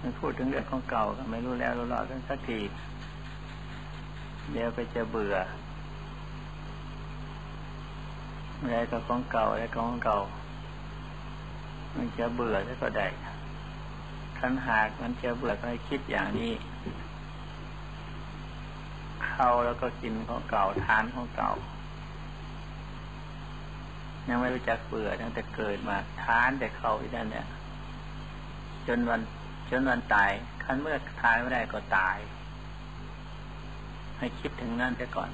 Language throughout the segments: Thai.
มันพูดถึงเรื่องของเก่าก็ไม่รู้แล้วรู้รอกันสักทีเดี๋ยวไปจะเบื่ออะไรก็ของเก่าอะไรก็ของเก่า มันจะเบื่อแล้วก็ได้คันหากมันจะเบื่อก็ให้คิดอย่างนี้เข้าแล้วก็กินของเก่าทานของเก่า ยังไม่รู้จักเบื่อตั้งแต่เกิดมาทานแต่เขาอีกนั่นเนี่ย จนวัน จนวันตายคันเมื่อทานไม่ได้ก็ตาย ให้คิดถึงนั่นไปก่อน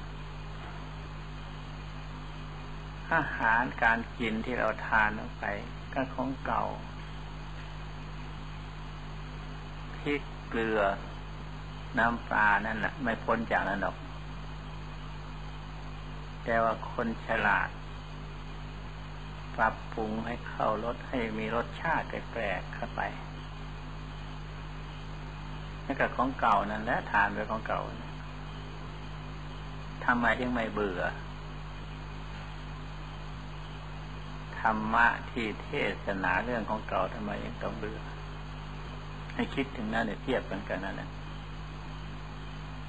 อาหารการกินที่เราทานลงไป ก็ของเก่าพริกเกลือ น้ำปลานั่นแหละไม่พ้นจากนั้นหรอก แต่ว่าคนฉลาดปรับปรุงให้เข้ารสให้มีรสชาติแปลกๆเข้าไป นี่ก็ของเก่านั่นแหละทานไปของเก่าทำไมยังไม่เบื่อ ธรรมะที่เทศนาเรื่องของเก่าทำไมยังต้องเบื่อ ให้คิดถึงนั่นเนี่ยเทียบกันกันนั่นแหละ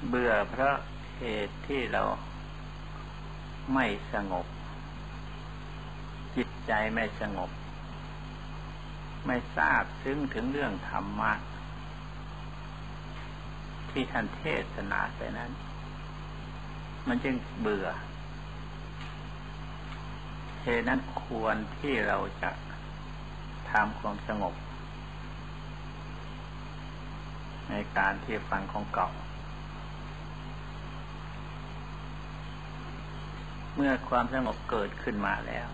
เบื่อเพราะเหตุที่เราไม่สงบ จิตใจไม่สงบ ไม่ทราบซึ้งถึงเรื่องธรรมะ ที่ท่านเทศนาไปนั้น มันจึงเบื่อเหตุนั้นควรที่เราจะทำความสงบ ในการที่ฟังของเก่า เมื่อความสงบเกิดขึ้นมาแล้ว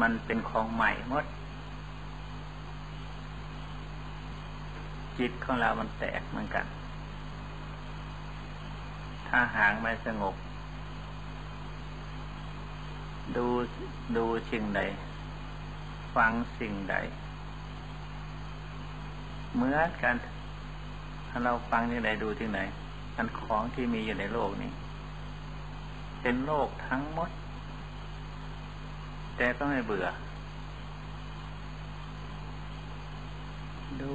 มันเป็นของใหม่หมด จิตของเรามันแตกเหมือนกัน ถ้าหางไม่สงบ ดูดูสิ่งใด ฟังสิ่งใด เหมือนกัน ถ้าเราฟังที่ไหนดูที่ไหน อันของที่มีอยู่ในโลกนี้ เป็นโลกทั้งหมด แต่ก็ไม่เบื่อ ดู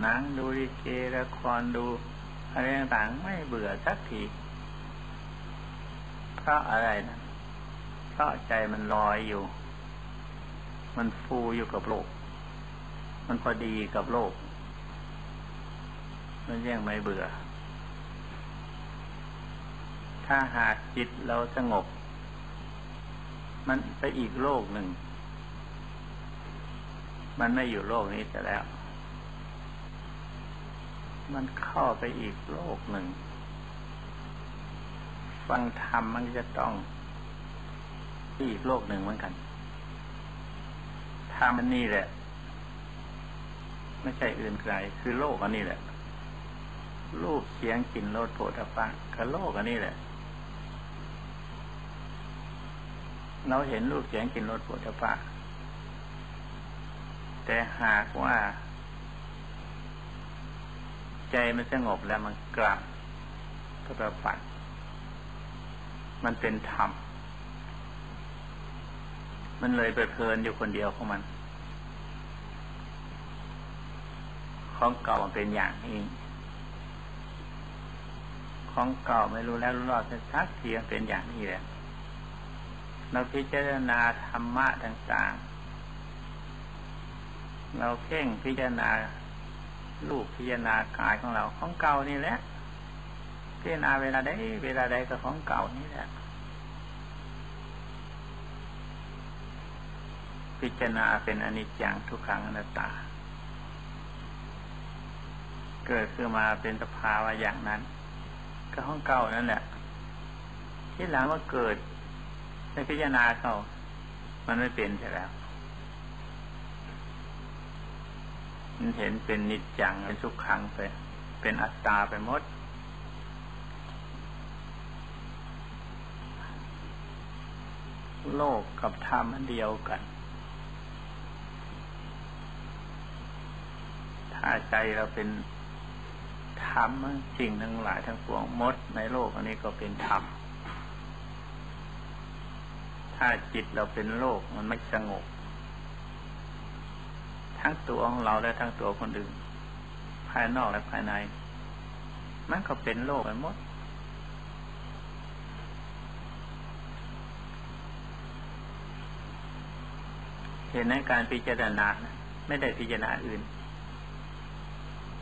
หนังดูดีเจละครดูอะไรต่างๆไม่เบื่อสักทีเพราะอะไรนะเพราะใจมันลอยอยู่ มันฟูอยู่กับโลก มันพอดีกับโลก มันยังไม่เบื่อ ถ้าหากจิตเราสงบ มันไปอีกโลกหนึ่ง มันไม่อยู่โลกนี้จะแล้ว มันเข้าไปอีกโลกหนึ่ง ฟังธรรมมันจะต้องอีกโลกหนึ่งเหมือนกันธรรมอันนี้แหละ ไม่ใช่อื่นไกล คือโลกอันนี้แหละรูปเสียงกลิ่นรสโผฏฐัพพะคือโลกอันนี้แหละ เราเห็นรูปเสียงกลิ่นรสโผฏฐัพพะแต่หากว่า ใจมันสงบแล้วมันกลับก็ประปัดมันเป็นธรรม มันเลยไปเพลินอยู่คนเดียวของมัน ของเก่ามันเป็นอย่างนี้ของเก่าไม่รู้แล้วรู้รอดสักทีมันเป็นอย่างนี้แหละเราพิจารณาธรรมะต่าง ๆ เราเพ่งพิจารณา ลูกพิจารณากายของเราของเก่านี่แหละพิจารณาเวลาใดเวลาใดก็ของเก่านี่แหละพิจารณาเป็นอนิจจังทุกขังอนัตตา เกิดขึ้นมาเป็นสภาวะอย่างนั้น ก็ของเก่านั่นแหละ ที่หลังว่าเกิดในพิจารณาเขา มันไม่เป็นใช่แล้ว เห็นเป็นนิจจังเป็นทุกขังไป เป็นอัตตาไปหมด โลกกับธรรมอันเดียวกัน ถ้าใจเราเป็นธรรมสิ่งทั้งหลายทั้งปวงมดในโลกอันนี้ก็เป็นธรรม ถ้าจิตเราเป็นโลกมันไม่สงบ ทั้งตัวของเราและทั้งตัวคนอื่น ภายนอกและภายใน มันก็เป็นโลกไปหมด เห็นในการพิจารณาไม่ได้พิจารณาอื่น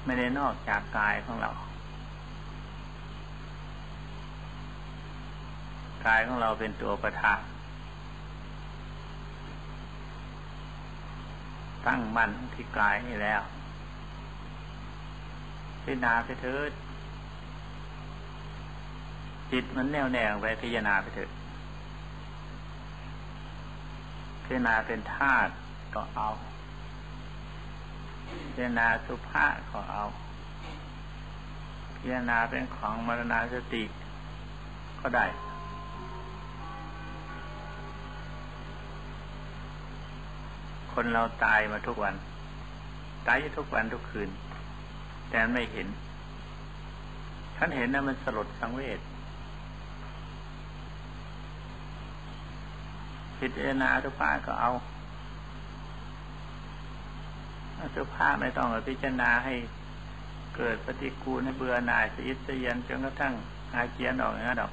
ไม่ได้นอกจากกายของเรากายของเราเป็นตัวประธาน ตั้งมั่นที่กายนี่แล้วพิจารณาไปเถิดจิตมันแน่วแน่ไปพิจารณาไปเถิดพิจารณาเป็นธาตุก็เอา พิจารณาสุภาษก็เอา พิจารณาเป็นของมรณาสติก็ได้ คนเราตายมาทุกวัน ตายทุกวันทุกคืน แต่ไม่เห็น ท่านเห็นนะมันสลดสังเวชพิจารณาทุภาก็เอาทุภาไม่ต้องพิจารณาให้เกิดปฏิกูลให้เบื่อหน่ายสยิดสยันจนกระทั่งอาเจียนออกอย่างนั้นดอก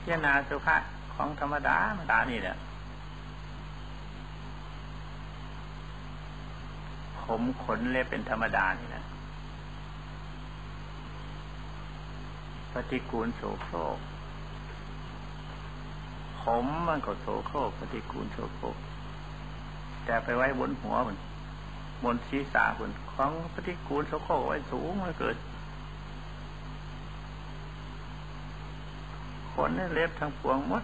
พิจารณาสุภาของธรรมดาธรรมดานี่แหละ ผมขนเล็บเป็นธรรมดานี่แหละปฏิกูลโสโครกผมมันก็โสโครกปฏิกูลโสโครกแต่ไปไว้บนหัวมันบนศีรษะมันของปฏิกูลโสโครกไว้สูงมาเกิดขนเล็บทั้งปวงหมด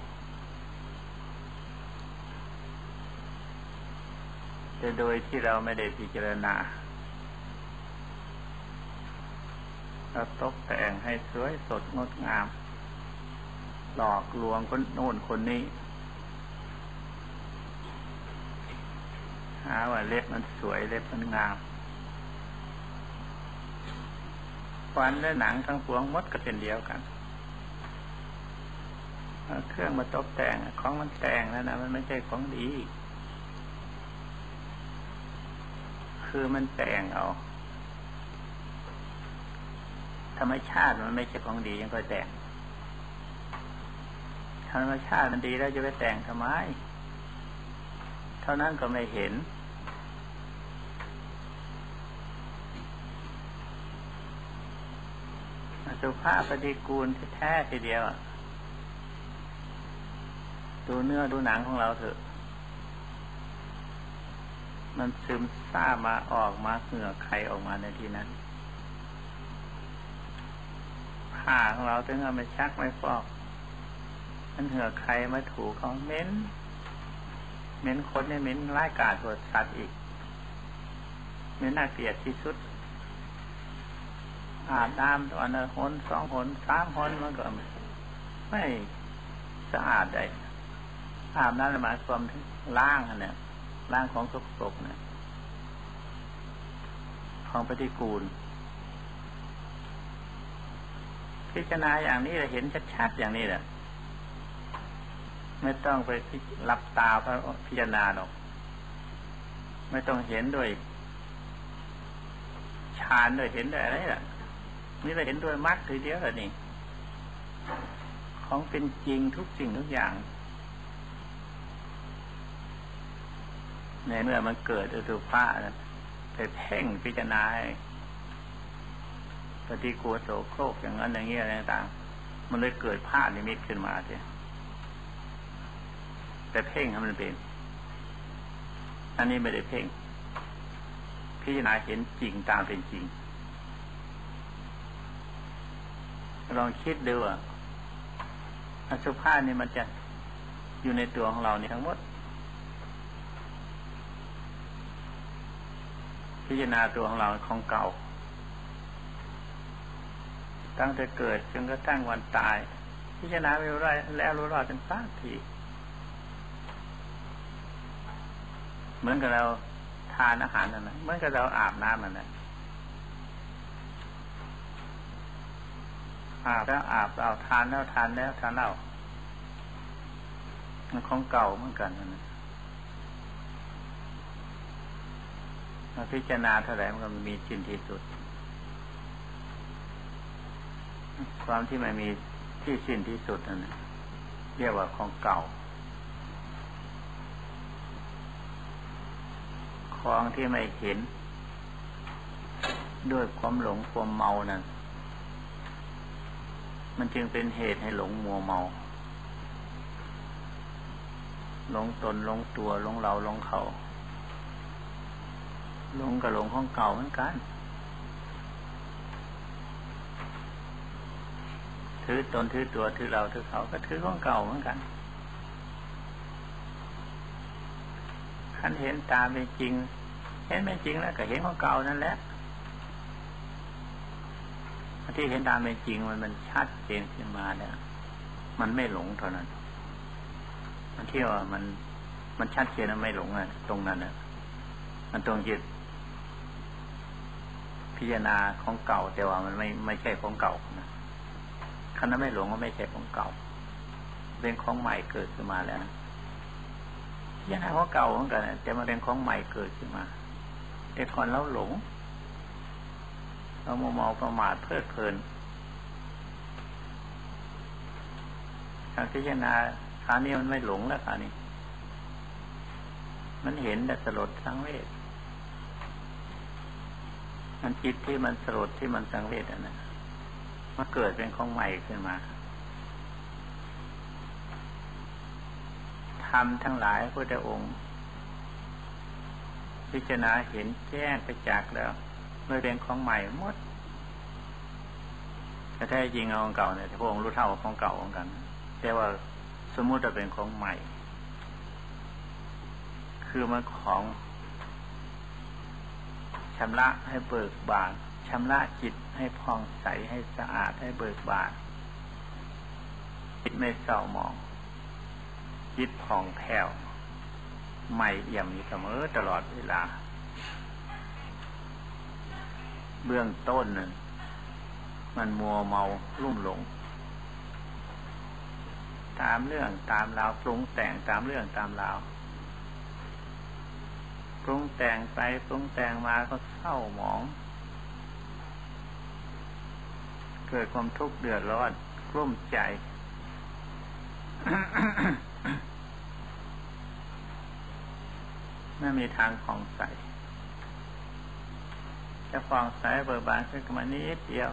แต่โดยที่เราไม่ได้พิจารณาเราตกแต่งให้สวยสดงดงาม หลอกลวงคนโน่นคนนี้หาว่าเล็บมันสวยเล็บมันงามฟันและหนังทั้งปวงมดก็เป็นเดียวกันเครื่องมาตกแต่งของมันแต่งแล้วนะมันไม่ใช่ของดี คือมันแต่งเอา ธรรมชาติมันไม่ใช่ของดียังก็แต่ง ธรรมชาติมันดีแล้วจะไปแต่งทำไม เท่านั้นก็ไม่เห็น สุภาพปฏิกูลแท้ทีเดียว ดูเนื้อดูหนังของเราเถอะ มันซึมซาบมาออกมาเหงื่อไขออกมาในที่นั้นผ้าของเราถึงเอาไม่ชักไม่ฟอก มันเหือไขมาถูเขาเม้นเม้นคนเนี่ยเม้นไล่กาตัวสัตว์อีกเม้นน่าเกลียดที่สุดอาบน้ำตอนละหนสองหนสามหนมันก็ไม่สะอาดได้อาบน้ำหมายความถึงล้างเนี่ย ร่างของสกปรกเนี่ยของปฏิกูล พิจารณาอย่างนี้เราเห็นชัดๆอย่างนี้แหละไม่ต้องไปรับตาพระพิจารณาหรอก ไม่ต้องเห็นด้วยฌานด้วยเห็นด้วยอะไรล่ะ นี่เราเห็นด้วยมรรคทีเดียวเลยนี่ ของเป็นจริงทุกสิ่งทุกอย่าง ในเมื่อมันเกิดอสุภะไปเพ่งพิจารณาปฏิกูโสโครกอย่างนั้นอย่างนี้อะไรต่างมันเลยเกิดภาพนิมิตขึ้นมาเจ้แต่เพ่งให้มันเป็น อันนี้ไม่ได้เพ่ง พิจารณาเห็นจริงตามเป็นจริง ลองคิดดูอะอสุภาพนี่มันจะอยู่ในตัวของเรานี่ทั้งหมด พิจารณาตัวของเราของเก่า ตั้งแต่เกิดจนกระทั่งวันตาย พิจารณาไปรู้ไรแล้วรู้รอดเป็นสักทีเหมือนกับเราทานอาหารนั่นนะเหมือนกับเราอาบน้ำนั่นนะอาบแล้วอาบเราทานแล้วทานแล้วทานเล่ามันของเก่าเหมือนกันนะ มาพิจารณาเท่าไหร่มันก็มีสิ้นที่สุด ความที่ไมันมีที่สิ้นที่สุดนั่นเรียกว่าของเก่า ของที่ไม่เห็น ด้วยความหลงความเมานั่นมันจึงเป็นเหตุให้หลงมัวเมา หลงตนหลงตัวหลงเราหลงเขา หลงกับหลงของเก่าเหมือนกัน ถือตนถือตัวถือเราถือเขาก็ถือของเก่าเหมือนกันขันเห็นตามเป็นจริง เห็นเป็นจริงแล้วก็เห็นของเก่านั่นแหละที่เห็นตามเป็นจริงมันมันชัดเจนขึ้นมาเนี่ยมันไม่หลงเท่านั้น มันเที่ยวมัน มันชัดเจนแล้วไม่หลงอะ ตรงนั้นอะ มันตรงจิต พิจารณาของเก่า แต่ว่ามันไม่ไม่ใช่ของเก่านะคันนั้นไม่หลงก็ไม่ใช่ของเก่า เป็นของใหม่เกิดขึ้นมาแล้วนะพิจารณาของเก่าเหมือนกันแต่มาเป็นของใหม่เกิดขึ้นมาแต่ก่อนเราหลงเราโมเมาประมาทเพลิดเพลินทางพิจารณาคราวนี้มันไม่หลงแล้วคราวนี้ มันเห็นแต่สลดสังเวช มันจิตที่มันสลดที่มันสังเวชอันนั้นมันเกิดเป็นของใหม่ขึ้นมาทำทั้งหลายพระองค์ พิจารณาเห็นแจ้งไปจากแล้วไม่เป็นของใหม่หมดแต่แท้จริงเอาของเก่าเนี่ยพระองค์รู้เท่าของเก่าของกัน แต่ว่าสมมุติจะเป็นของใหม่ คือมันของ ชำระให้เบิกบานชำระจิตให้พองใสให้สะอาดให้เบิกบานจิตไม่เศร้าหมอง จิตผ่องแผ้วใหม่เอี่ยมอยู่เสมอตลอดเวลา เบื้องต้นนั้นมันมัวเมาลุ่มหลง ตามเรื่องตามราวปรุงแต่งตามเรื่องตามราว ปรุงแต่งไปปรุงแต่งมาก็เศร้าหมอง เกิดความทุกข์เดือดร้อนกลุ้มใจ ไม่มีทางของใส จะฟองใสเบิกบานขึ้นมานิดเดียว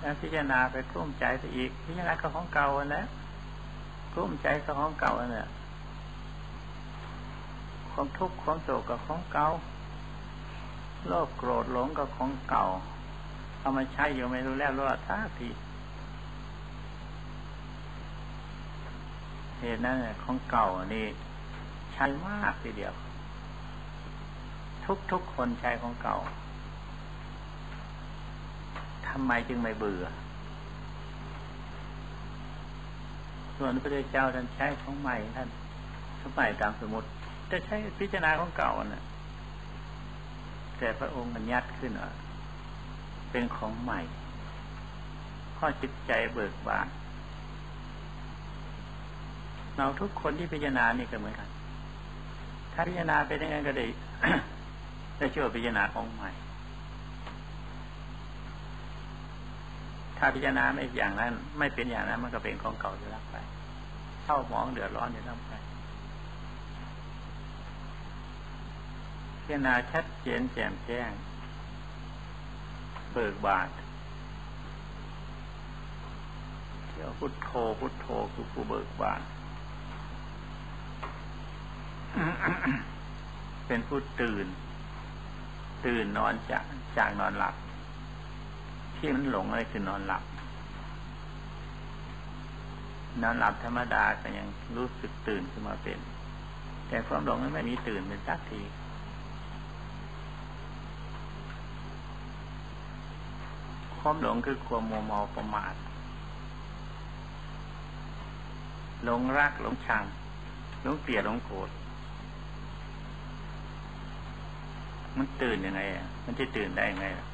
แล้วพิจารณาไปกลุ้มใจไปอีก พิจารณาก็ของเก่าอันนั้นกลุ้มใจก็ของเก่าอันนั้น ความทุกข์ความโศกกับของเก่าโลภโกรธหลงกับของเก่า เอามาใช้อยู่ไม่รู้แล้วรู้ท่าทีเหตุนั้นของเก่านี่ใช้มากทีเดียว ทุกทุกคนใช้ของเก่าทำไมจึงไม่เบื่อ ส่วนพระเจ้าท่านใช้ของใหม่ท่านสมัยตามสมุติ จะใช้พิจารณาของเก่าน่ะ แต่พระองค์มันยัดขึ้นอะเป็นของใหม่ ข้อจิตใจเบิกบานเราทุกคนที่พิจารณานี่ก็เหมือนกัน ถ้าพิจารณาไปได้ไงก็ได้ได้ชื่อพิจารณาของใหม่ ถ้าพิจารณาไม่อย่างนั้น ไม่เป็นอย่างนั้นมันก็เป็นของเก่าอยู่แล้วไปเท่าหมองเดือดร้อนอยู่แล้วไปพิจารณาชัดเจนแจ่มแจ้ง เบิกบานเดี๋ยวพุทโธพุทโธคือผู้เบิกบาน เป็นผู้ตื่น ตื่นนอนจากจากนอนหลับ ที่มันหลงอะไรคือนอนหลับ นอนหลับธรรมดาก็ยังรู้สึกตื่นขึ้นมาเป็น แต่ความหลงนั้นไม่มีตื่นเป็นสักที ความหลงคือความมัวเมาประมาทหลงรักหลงชังหลงเกลียดหลงโกรธมันตื่นยังไงอะมันจะตื่นได้ยังไงอะ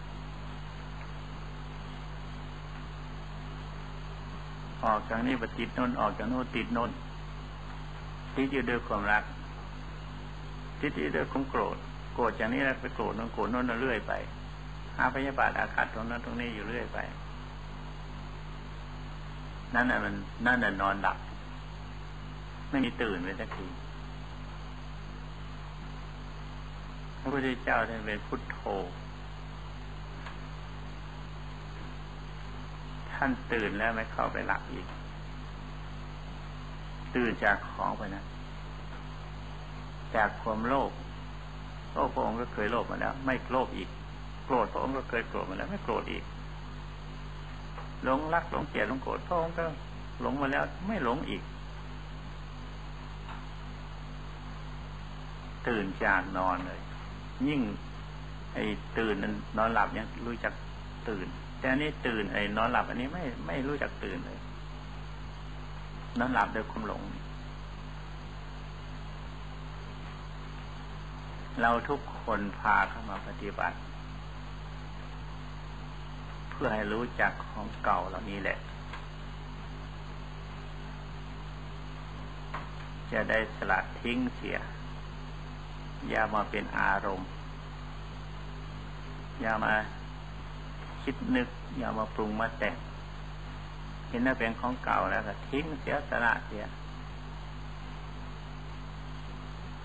ออกจากนี้ปติดนนออกจากโน้นติดนนติดอยู่ด้วยความรักติดอยู่ด้วยความโกรธโกรธอย่างนี้แล้วไปโกรธนั่นโกรธนั่นเรื่อยไป หาพยาบาทอาฆาตตรงนั้นตรงนี้อยู่เรื่อยไป นั่นน่ะมันนั่นน่ะนอนหลับ ไม่มีตื่นเลยสักทีพระพุทธเจ้าท่านเป็นพุทโธท่านตื่นแล้วไม่เข้าไปหลับอีก ตื่นจากของไปนะ จากความโลภโลภพระองค์ก็เคยโลภมาแล้ว ไม่โลภอีก โกรธพระองค์ก็เคยโกรธมาแล้วไม่โกรธอีกหลงรักหลงเกลียดหลงโกรธพระองค์ก็หลงมาแล้วไม่หลงอีก ตื่นจากนอนเลย ยิ่ง ไอ้ตื่นนอนหลับยังรู้จักตื่น แต่อันนี้ตื่นไอ้นอนหลับ อันนี้ไม่ไม่รู้จักตื่นเลย นอนหลับโดยความหลง เราทุกคนพาเข้ามาปฏิบัติ พื่อให้รู้จักของเก่าเหล่านี้แหละ จะได้สลัดทิ้งเสีย อย่ามาเป็นอารมณ์ อย่ามาคิดนึก อย่ามาปรุงมาแต่งเห็นว่าเป็นของเก่าแล้วก็ทิ้งเสียสละเสีย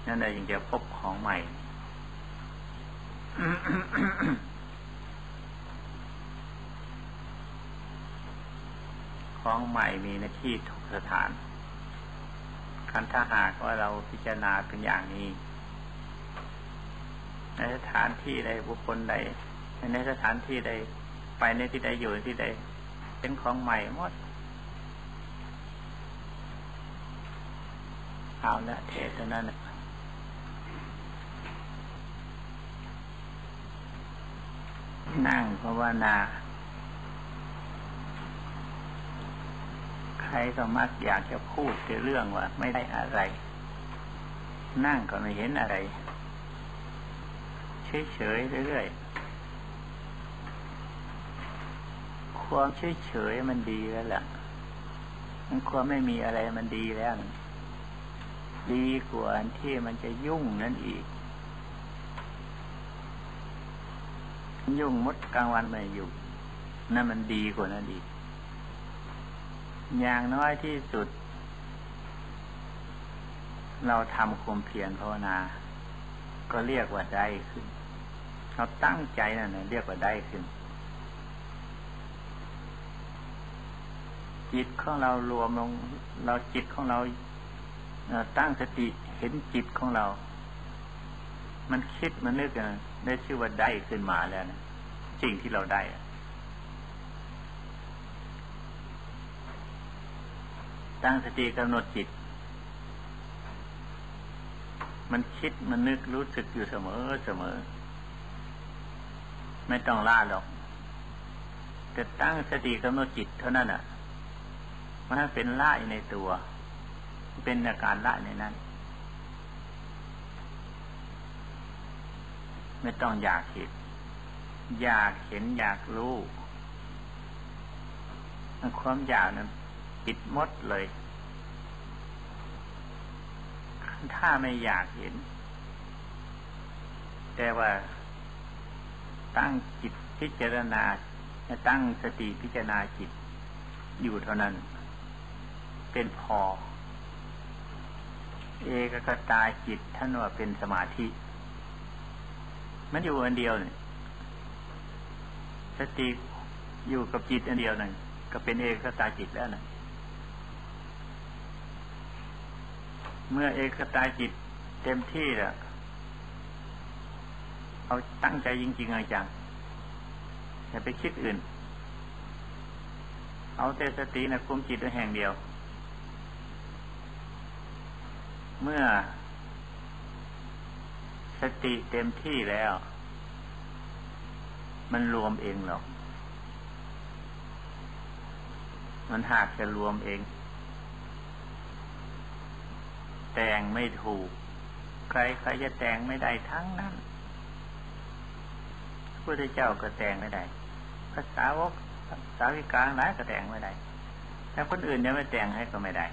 นั่นแหละยังจะพบของใหม่ ของใหม่มีหน้าที่ทุกสถาน คันถ้าหากว่าเราพิจารณาเป็นอย่างนี้ ในสถานที่ใดบุคคลใด ในสถานที่ใดไปในที่ใดอยู่ที่ใด เป็นของใหม่หมดเอาละเทศนั้นนั่งภาวนา ใค รก็มักอยากจะพูดเรื่องว่าไม่ได้อะไร นั่งก็ไม่เห็นอะไร เฉยๆเรื่อยๆ ความเฉยๆมันดีแล้วล่ะมันความไม่มีอะไรมันดีแล้ว ดีกว่าที่มันจะยุ่งนั่นอีก ยุ่งมดกลางวันไม่อยู่นั่นมันดีกว่านั้นดี อย่างน้อยที่สุด เราทำความเพียรภาวนา ก็เรียกว่าได้ขึ้น เราตั้งใจนั่นนะเรียกว่าได้ขึ้น จิตของเรารวมลง เราจิตของเราตั้งสติเห็นจิตของเรา มันคิดมันนึกนะได้ชื่อว่าได้ขึ้นมาแล้วนะสิ่งที่เราได้ ตั้งสติกำหนดจิต มันคิดมันนึกรู้สึกอยู่เสมอเสมอ ไม่ต้องล่าหรอกแต่ตั้งสติกำหนดจิตเท่านั้นอะมันเป็นล่าในตัว เป็นอาการละในนั้น ไม่ต้องอยากเห็นอยากเห็นอยากรู้ความอยากนั้น ปิดมดเลย ถ้าไม่อยากเห็น แต่ว่าตั้งจิตพิจารณาตั้งสติพิจารณาจิต อยู่เท่านั้น เป็นพอ เอกกตาจิตท่านว่าเป็นสมาธิ มันอยู่อันเดียวเนี่ยสติอยู่กับจิตอันเดียวนั่นก็เป็นเอกตาจิตแล้วนะ เมื่อเอกตาจิตเต็มที่แล้วเอาตั้งใจจริงๆไงจังอย่าไปคิดอื่น เอาแต่สตินะคุมจิตไว้แห่งเดียว เมื่อ สติเต็มที่แล้ว มันรวมเองหรอก มันหากจะรวมเอง แต่งไม่ถูก ใครใครจะแต่งไม่ได้ทั้งนั้นพระพุทธเจ้าก็แต่งไม่ได้ภาษาวกสาวิกาหลายก็แต่งไม่ได้ถ้าคนอื่นยังไม่แต่งให้ก็ไม่ได้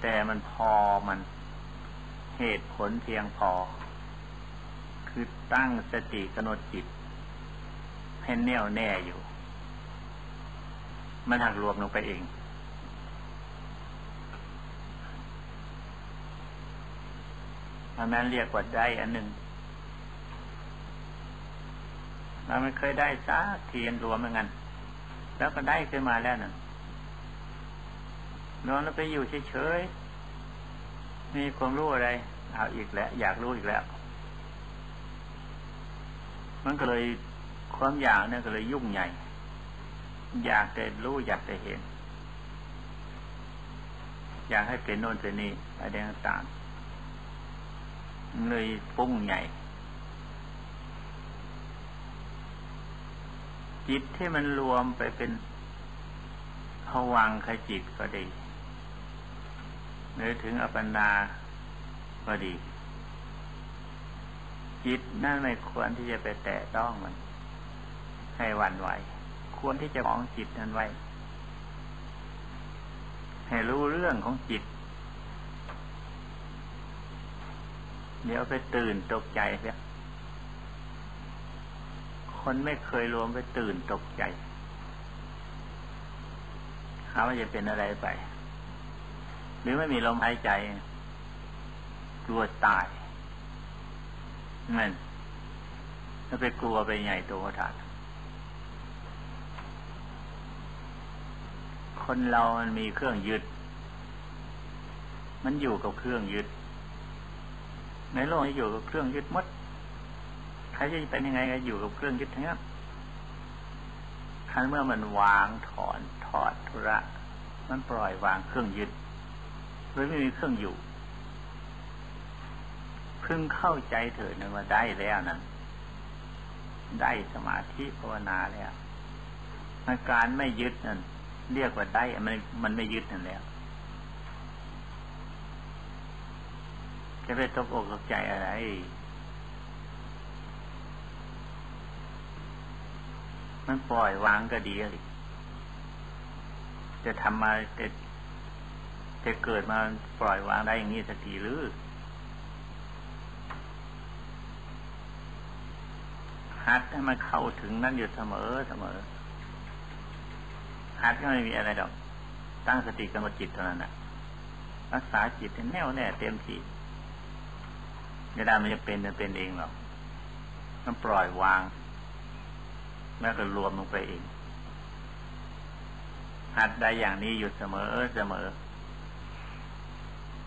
แต่มันพอมันเหตุผลเพียงพอ คือตั้งสติกำหนดจิตให้แน่วแน่อยู่ มันหักรวมลงไปเอง อันนั้นเรียกว่าได้อันหนึ่งเราไม่เคยได้สักทีนรวมเหมือนกันแล้วก็ได้ขึ้นมาแล้วนั่นนอนแล้วไปอยู่เฉยๆ มีความรู้อะไร เอาอีกแล้ว อยากรู้อีกแล้ว มันก็เลยความอยากเนี่ยก็เลยยุ่งใหญ่ อยากแต่รู้อยากแต่เห็น อยากให้เป็นโน่นเป็นนี่อะไรต่างๆ เลยฟุ้งใหญ่ จิตที่มันรวมไปเป็นผวังขจิตก็ดีหรือถึงอัปปนาก็ดี จิตนั่นไม่ควรที่จะไปแตะต้องมัน ให้วันไหว ควรที่จะมองจิตนั้นไว้ ให้รู้เรื่องของจิต เดี๋ยวไปตื่นตกใจเสียคนไม่เคยรวมไปตื่นตกใจหาว่าจะเป็นอะไรไป หรือไม่มีลมหายใจ กลัวตายนั่นถ้าไปกลัวไปใหญ่ตัวถาดคนเรามันมีเครื่องยึด มันอยู่กับเครื่องยึด ในโลกนี้อยู่กับเครื่องยึดมดใครจะเป็นยังไงก็อยู่กับเครื่องยึดทั้งนั้นคันเมื่อมันวางถอนถอดธุระ มันปล่อยวางเครื่องยึดโดยไม่มีเครื่องอยู่พึงเข้าใจเถิดนะว่าได้แล้วนั้น ได้สมาธิภาวนาแล้วอาการไม่ยึดนั่นเรียกว่าได้มันมันไม่ยึดนั่นแล้ว จะไปตกอกตกใจอะไร มันปล่อยวางก็ดีเลยจะทำมาจะจะเกิดมาปล่อยวางได้อย่างนี้สักทีหรือฮัดให้มันเข้าถึงนั่นอยู่เสมอเสมอฮัดก็ไม่มีอะไรดอก ตั้งสติกำหนดจิตเท่านั้นนะรักษาจิตแน่วแน่เต็มที่ ไม่ได้มันจะเป็นมันเป็นเองหรอกมันปล่อยวางแม้ก็รวมลงไปเองหัดได้อย่างนี้อยู่เสมอเสมอ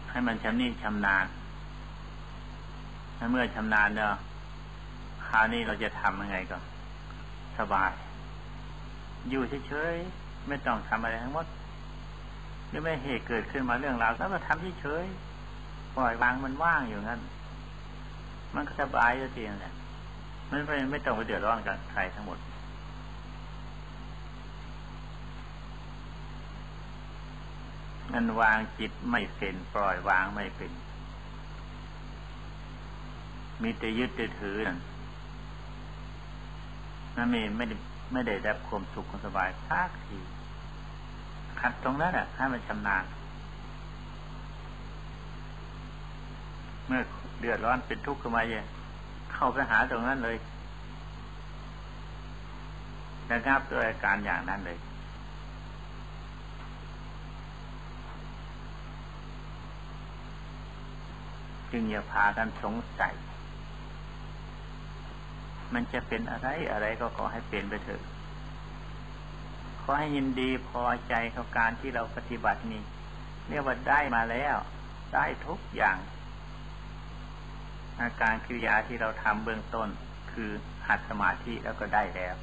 ให้มันชำนิชำนาญถ้าเมื่อชำนาญเนี่ยคราวนี้เราจะทำยังไงก็สบาย อยู่เฉยๆ ไม่ต้องทำอะไรทั้งหมดหรือไม่เหตุเกิดขึ้นมาเรื่องราวแล้วก็ทำเฉยๆ ปล่อยวางมันว่างอยู่งั้น มันก็สบายจะเทียงแหละมันไม่ไม่ต้องไปเดือดร้อนกับใครทั้งหมด มันวางจิตไม่เป็นปล่อยวางไม่เป็น มีแต่ยึดแต่ถือนั่นนั่นไม่ไม่ได้ไม่ได้รับความสุขความสบายสักทีขัดตรงนั้นอะให้มันชำนาญเมื่อ เดือดร้อนเป็นทุกข์ขึ้นมาเยเข้าไปหาตรงนั้นเลยนะครับด้วยอาการอย่างนั้นเลย จึงอย่าพากันสงสัย มันจะเป็นอะไรอะไรก็ขอให้เป็นไปเถอะ ขอให้ยินดีพอใจกับการที่เราปฏิบัตินี้เรียกว่าได้มาแล้ว ได้ทุกอย่าง อาการกิริยาที่เราทำเบื้องต้นคือหัดสมาธิแล้วก็ได้แล้ว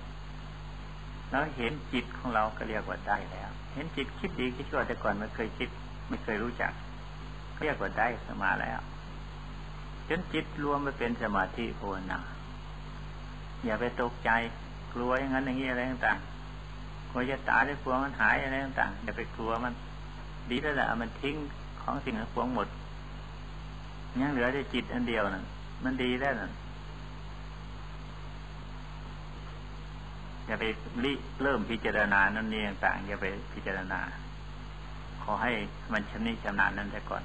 แล้วเห็นจิตของเราก็เรียกว่าได้แล้ว เห็นจิตคิดดีคิดชั่วแต่ก่อนไม่เคยคิด ไม่เคยรู้จัก เรียกว่าได้สมาแล้วจนจิตรวมไปเป็นสมาธิภาวนาอย่าไปตกใจกลัวอย่างนั้นอย่างนี้อะไรต่างๆกลัวจะตายหรือกลัวมันหายอะไรต่างๆอย่าไปกลัวมัน ดีแล้วแหละมันทิ้งของสิ่งทั้งปวงหมด ยังเหลือแต่จิตอันเดียวนั่นมันดีแล้วนั่นอย่าไปริเริ่มพิจารณานั่นนี่ต่างอย่าไปพิจารณา ขอให้มันชำนิชำนาญนั่นแต่ก่อน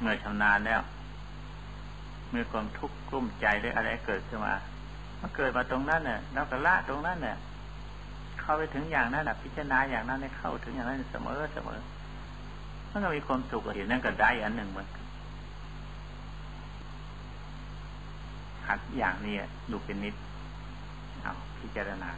เมื่อชำนาญแล้ว เมื่อความทุกข์กลุ้มใจหรืออะไรเกิดขึ้นมามันเกิดมาตรงนั้นเนี่ยเราก็ละตรงนั้นเนี่ยเข้าไปถึงอย่างนั้นนะพิจารณาอย่างนั้นเข้าถึงอย่างนั้นเสมอเสมอมันก็มีความสุขเห็นนั่นก็ได้อันหนึ่งเหมือนหั อย่างนี้ดูเป็นนิดเอาพิจารณา